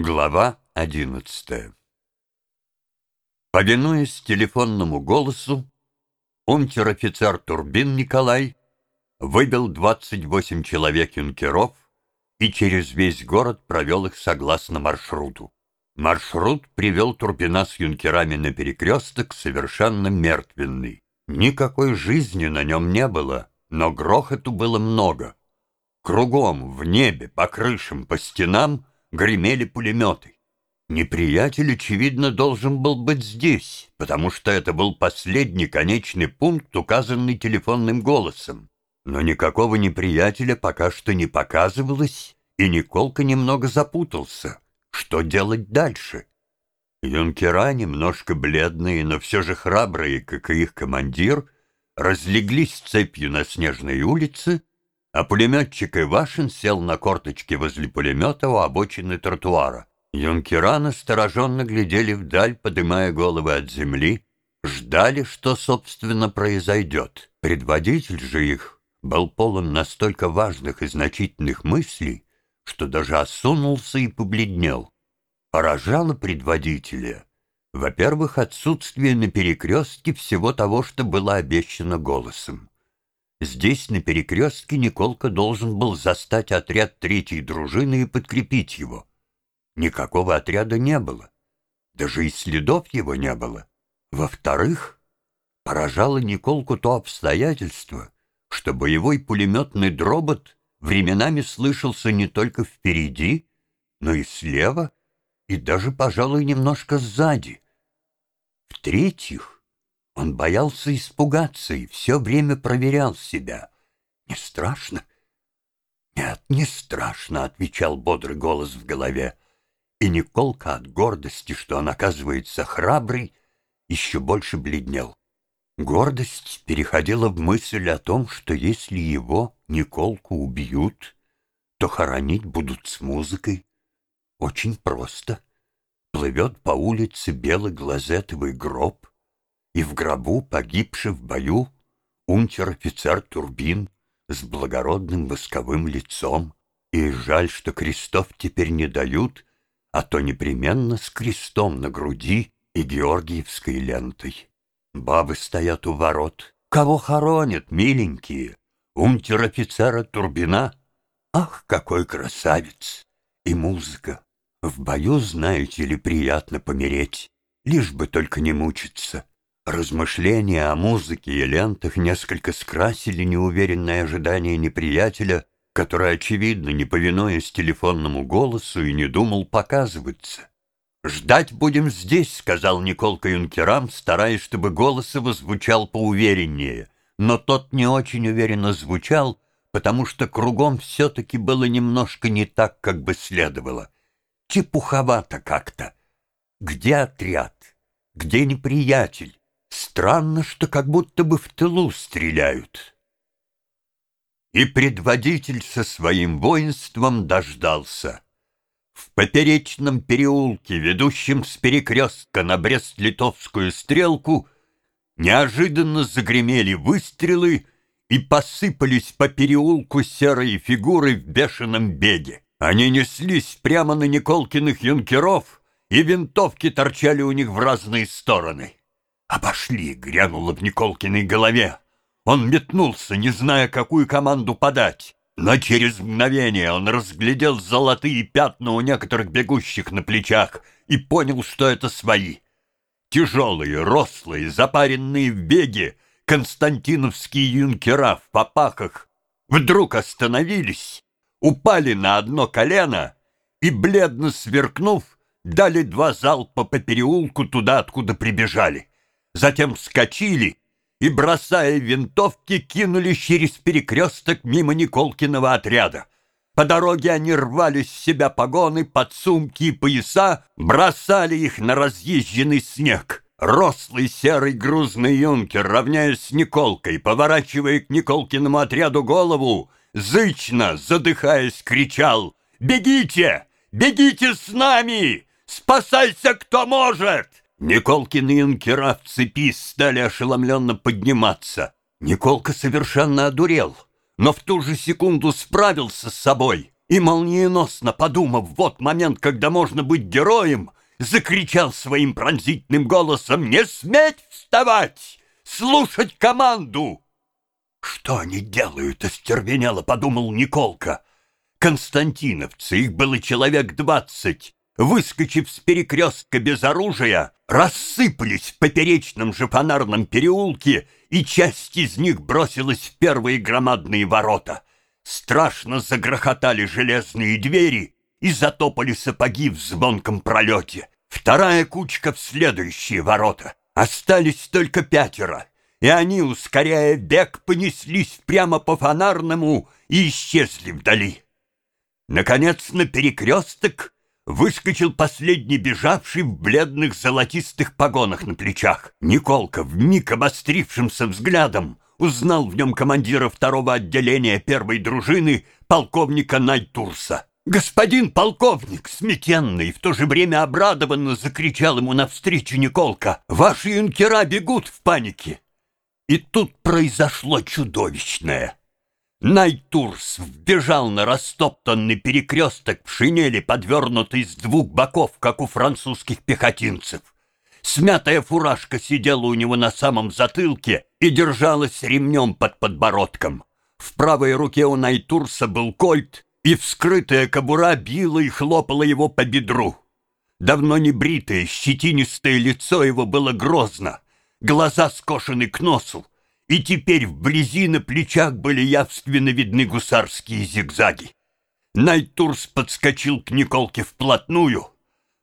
Глава одиннадцатая Повинуясь телефонному голосу, унтер-офицер Турбин Николай выбил 28 человек юнкеров и через весь город провел их согласно маршруту. Маршрут привел Турбина с юнкерами на перекресток совершенно мертвенный. Никакой жизни на нем не было, но грохоту было много. Кругом, в небе, по крышам, по стенам гремели пулеметы. Неприятель, очевидно, должен был быть здесь, потому что это был последний конечный пункт, указанный телефонным голосом. Но никакого неприятеля пока что не показывалось, и Николка немного запутался. Что делать дальше? Юнкера, немножко бледные, но все же храбрые, как и их командир, разлеглись цепью на снежной улице, а пулеметчик Ивашин сел на корточки возле пулемета у обочины тротуара. Юнкера настороженно глядели вдаль, подымая головы от земли, ждали, что, собственно, произойдет. Предводитель же их был полон настолько важных и значительных мыслей, что даже осунулся и побледнел. Поражало предводителя, во-первых, отсутствие на перекрестке всего того, что было обещано голосом. Здесь, на перекрестке, Николка должен был застать отряд третьей дружины и подкрепить его. Никакого отряда не было. Даже и следов его не было. Во-вторых, поражало Николку то обстоятельство, что боевой пулеметный дробот временами слышался не только впереди, но и слева, и даже, пожалуй, немножко сзади. В-третьих, он боялся испугаться и все время проверял себя. «Не страшно?» «Нет, не страшно», — отвечал бодрый голос в голове. И Николка от гордости, что он оказывается храбрый, еще больше бледнел. Гордость переходила в мысль о том, что если его, Николку, убьют, то хоронить будут с музыкой. Очень просто. Плывет по улице белый глазетовый гроб, и в гробу, погибший в бою, унтер-офицер Турбин с благородным восковым лицом. И жаль, что крестов теперь не дают, а то непременно с крестом на груди и георгиевской лентой. Бабы стоят у ворот. Кого хоронят, миленькие? Унтер-офицера Турбина? Ах, какой красавец! И музыка. В бою, знаете ли, приятно помереть, лишь бы только не мучиться. Размышления о музыке и лентах несколько скрасили неуверенное ожидание неприятеля, который, очевидно, не повинуясь телефонному голосу, и не думал показываться. «Ждать будем здесь», — сказал Николка юнкерам, стараясь, чтобы голос его звучал поувереннее. Но тот не очень уверенно звучал, потому что кругом все-таки было немножко не так, как бы следовало. Чепуховато как-то. Где отряд? Где неприятель? Странно, что как будто бы в тылу стреляют. И предводитель со своим воинством дождался. В поперечном переулке, ведущем с перекрестка на Брест-Литовскую стрелку, неожиданно загремели выстрелы и посыпались по переулку серые фигуры в бешеном беге. Они неслись прямо на Николкиных юнкеров, и винтовки торчали у них в разные стороны. «Обошли!» — грянуло в Николкиной голове. Он метнулся, не зная, какую команду подать. Но через мгновение он разглядел золотые пятна у некоторых бегущих на плечах и понял, что это свои. Тяжелые, рослые, запаренные в беге константиновские юнкера в попахах вдруг остановились упали на одно колено и, бледно сверкнув, дали два залпа по переулку туда, откуда прибежали. Затем вскочили и, бросая винтовки, кинули через перекресток мимо Николкиного отряда. По дороге они рвали с себя погоны, подсумки и пояса, бросали их на разъезженный снег. Рослый серый грузный юнкер, равняясь с Николкой, поворачивая к Николкиному отряду голову, зычно, задыхаясь, кричал «Бегите! Бегите с нами! Спасайся, кто может!» Николкины юнкера в цепи стали ошеломленно подниматься. Николка совершенно одурел, но в ту же секунду справился с собой. и, молниеносно подумав, вот момент, когда можно быть героем, закричал своим пронзительным голосом «Не сметь вставать! Слушать команду!» «Что они делают?» — остервенело подумал Николка. Константиновцы, их было человек двадцать, выскочив с перекрестка без оружия, рассыпались в поперечном же фонарном переулке, и часть из них бросилась в первые громадные ворота. Страшно загрохотали железные двери и затопали сапоги в звонком пролете. Вторая кучка в следующие ворота. Остались только пятеро, и они, ускоряя бег, понеслись прямо по фонарному и исчезли вдали. Наконец, на перекресток выскочил последний бежавший в бледных золотистых погонах на плечах. Николка, вмиг обострившимся взглядом, узнал в нем командира второго отделения первой дружины полковника Найтурса. «Господин полковник!» — сметенный, в то же время обрадованно закричал ему навстречу Николка. «Ваши юнкера бегут в панике!» И тут произошло чудовищное. Найтурс вбежал на растоптанный перекресток в шинели, подвернутый с двух боков, как у французских пехотинцев. Смятая фуражка сидела у него на самом затылке и держалась ремнем под подбородком. В правой руке у Найтурса был кольт, и вскрытая кобура била и хлопала его по бедру. Давно не бритое, щетинистое лицо его было грозно, глаза скошены к носу, и теперь вблизи на плечах были явственно видны гусарские зигзаги. Найтурс подскочил к Николке вплотную,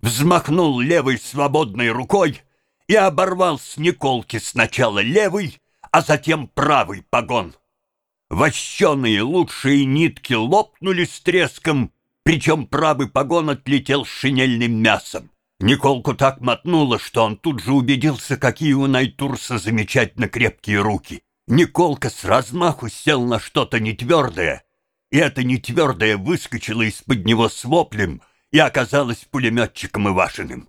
взмахнул левой свободной рукой и оборвал с Николки сначала левый, а затем правый погон. Вощеные лучшие нитки лопнули с треском, причем правый погон отлетел с шинельным мясом. Николку так мотнуло, что он тут же убедился, какие у Найтурса замечательно крепкие руки. Николка с размаху сел на что-то нетвердое, и это нетвердое выскочило из-под него с воплем и оказалось пулеметчиком Ивашиным.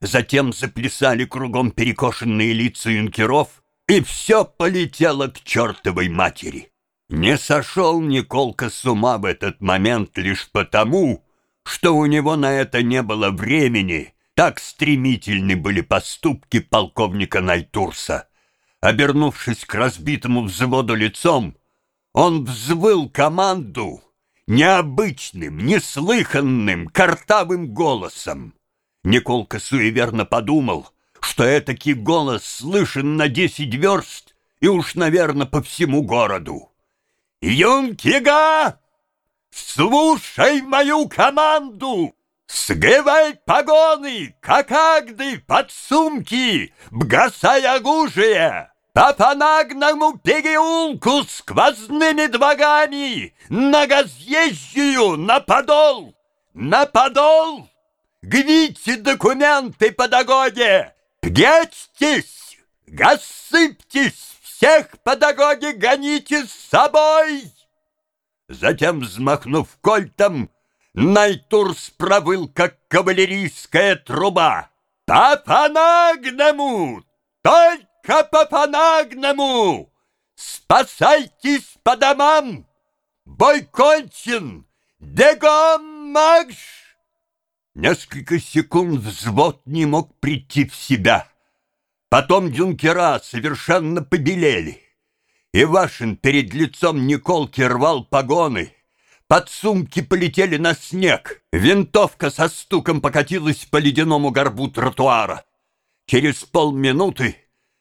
Затем заплясали кругом перекошенные лица юнкеров, и все полетело к чертовой матери. Не сошел Николка с ума в этот момент лишь потому, что у него на это не было времени — так стремительны были поступки полковника Найтурса. Обернувшись к разбитому взводу лицом, он взвыл команду необычным, неслыханным, картавым голосом. Николка суеверно подумал, что этакий голос слышен на десять верст и уж, наверное, по всему городу. «Юнкига, слушай мою команду!» Сгибай погоны, кокагды, подсумки, бгасай оружие! По фонарному переулку сквозными двогами На разъезжую, на подол, на подол! Гните документы по дороге! Прячьтесь, рассыпьтесь, всех по дороге гоните с собой!» Затем, взмахнув кольтом, Найтурс провыл, как кавалерийская труба. По фанагному! Только по фанагному! Спасайтесь по домам! Бой кончен! Бегом марш! Несколько секунд взвод не мог прийти в себя. Потом юнкера совершенно побелели. Ивашин перед лицом Николки рвал погоны — Подсумки полетели на снег. Винтовка со стуком покатилась по ледяному горбу тротуара. Через полминуты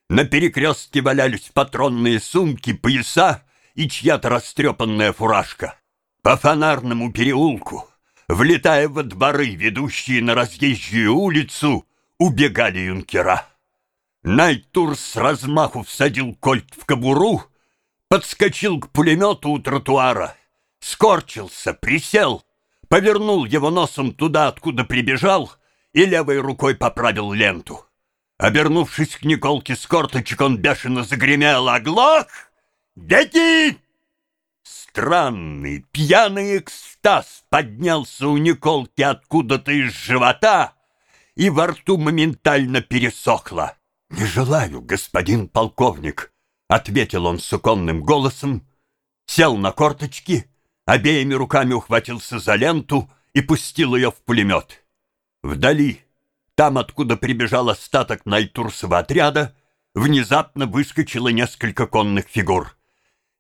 на перекрестке валялись патронные сумки, пояса и чья-то растрепанная фуражка. По фонарному переулку, влетая во дворы, ведущие на разъезжую улицу, убегали юнкера. Найтур с размаху всадил кольт в кобуру, подскочил к пулемету у тротуара — скорчился, присел, повернул его носом туда, откуда прибежал, и левой рукой поправил ленту. Обернувшись к Николке с корточек, он бешено загремел «Оглох! Беги!» Странный, пьяный экстаз поднялся у Николки откуда-то из живота, и во рту моментально пересохло. «Не желаю, господин полковник», — ответил он суконным голосом, сел на корточки — обеими руками ухватился за ленту и пустил ее в пулемет. Вдали, там, откуда прибежал остаток Найтурсова отряда, внезапно выскочило несколько конных фигур.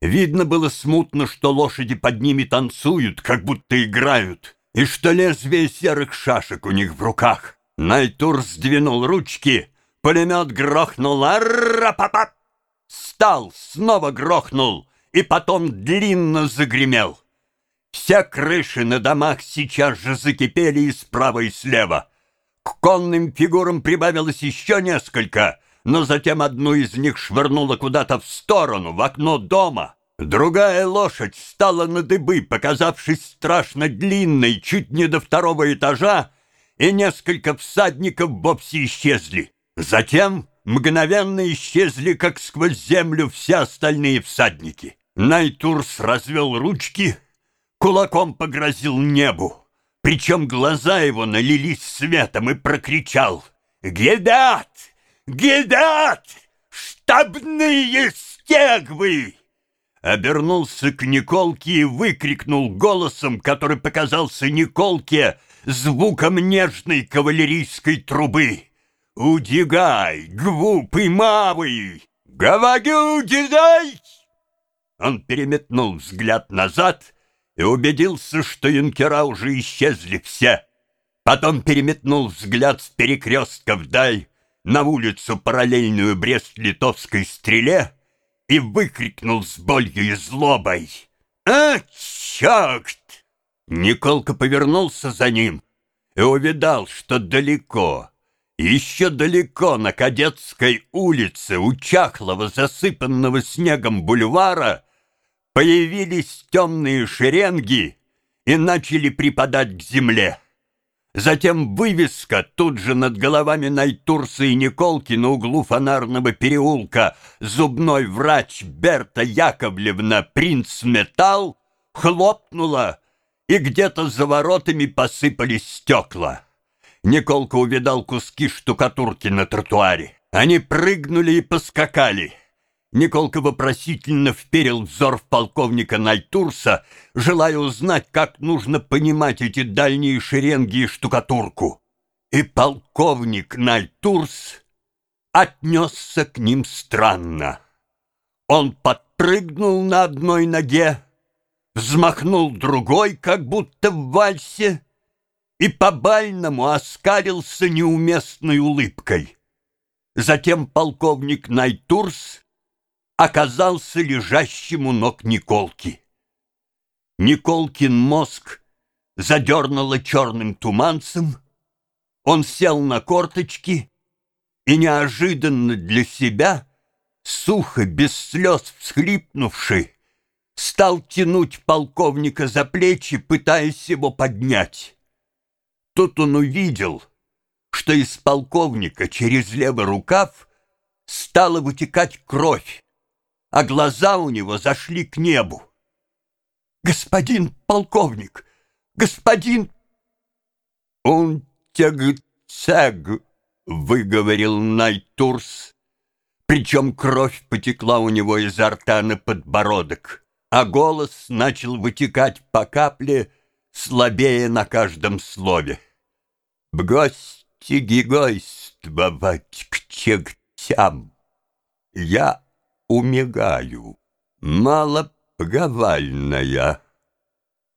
Видно было смутно, что лошади под ними танцуют, как будто играют, и что лезвие серых шашек у них в руках. Найтур сдвинул ручки, пулемет грохнул, ара-па-па! Стал, снова грохнул, и потом длинно загремел. Все крыши на домах сейчас же закипели и справа, и слева. К конным фигурам прибавилось еще несколько, но затем одну из них швырнуло куда-то в сторону, в окно дома. Другая лошадь стала на дыбы, показавшись страшно длинной, чуть не до второго этажа, и несколько всадников вовсе исчезли. Затем мгновенно исчезли, как сквозь землю, все остальные всадники. Найтурс развел ручки, кулаком погрозил небу. Причем глаза его налились светом и прокричал «Гедат! Гедат! Штабные стегвы!» Обернулся к Николке и выкрикнул голосом, который показался Николке звуком нежной кавалерийской трубы. «Удигай, глупый мавый! Говорю, удигай!» Он переметнул взгляд назад и убедился, что юнкера уже исчезли все. Потом переметнул взгляд с перекрестка вдаль на улицу, параллельную Брест-Литовской стреле, и выкрикнул с болью и злобой. «А, черт!» Николка повернулся за ним и увидал, что далеко, еще далеко на Кадетской улице у чахлого, засыпанного снегом бульвара Появились темные шеренги и начали припадать к земле. Затем вывеска тут же над головами Найтурса и Николки на углу фонарного переулка «Зубной врач Берта Яковлевна Принц Металл» хлопнула, и где-то за воротами посыпались стекла. Николка увидал куски штукатурки на тротуаре. Они прыгнули и поскакали — Николка вопросительно вперил взор в полковника Найтурса, желая узнать, как нужно понимать эти дальние шеренги и штукатурку. И полковник Найтурс отнесся к ним странно. Он подпрыгнул на одной ноге, взмахнул другой, как будто в вальсе, и по-бальному оскалился неуместной улыбкой. Затем полковник Найтурс оказался лежащим у ног Николки. Николкин мозг задернуло черным туманцем, он сел на корточки и неожиданно для себя, сухо, без слез всхлипнувший, стал тянуть полковника за плечи, пытаясь его поднять. Тут он увидел, что из полковника через левый рукав стала вытекать кровь а глаза у него зашли к небу. «Господин полковник! Господин...» «Он тягцег», — выговорил Найтурс, причем кровь потекла у него изо рта на подбородок, а голос начал вытекать по капле, слабее на каждом слове. «Бгости гигойствовать к чегтям! Я умираю, малоповальная.